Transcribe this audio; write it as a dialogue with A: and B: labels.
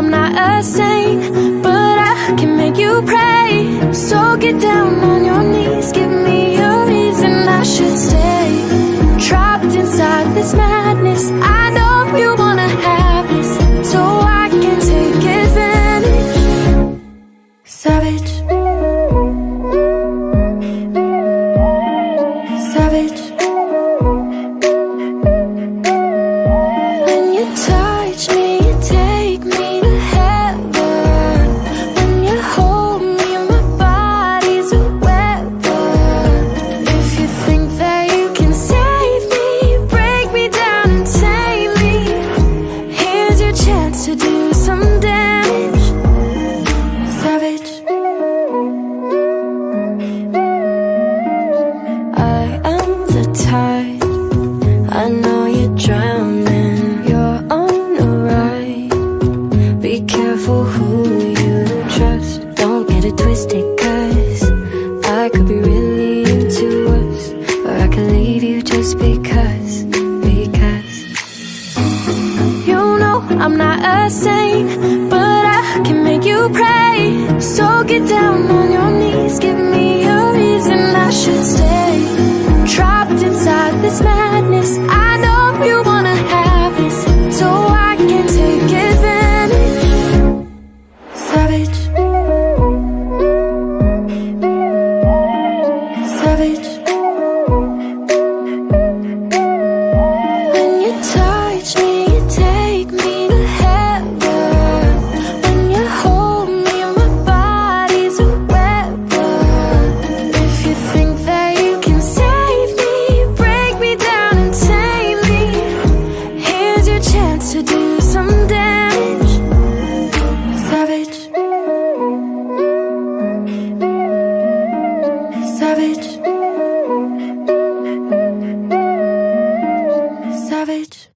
A: I'm not a saint, but I can make you pray. So get down on your knees, give me a reason I should stay. Trapped inside this madness, I know you wanna have this, so I can take advantage. Savage. Savage. When you touch me. I'm not a saint, but I can make you pray. Savage. Savage.